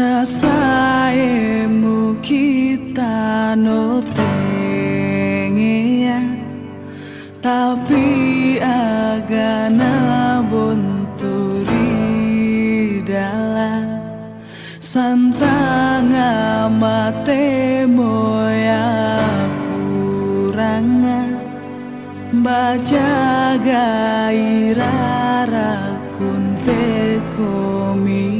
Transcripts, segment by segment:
なさえも kita no tengia tapi agana bunturi dala. Santanga matemo ya kuranga baca gairara kunte komi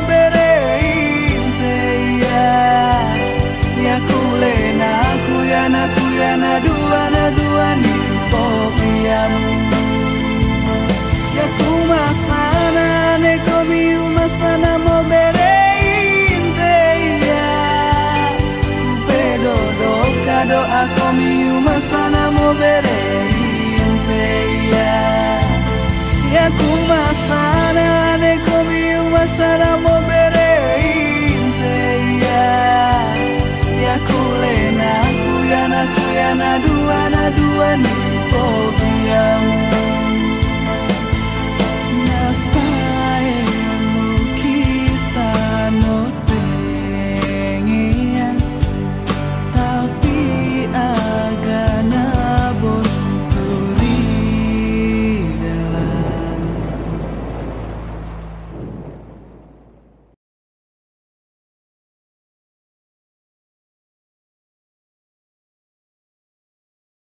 ¡No!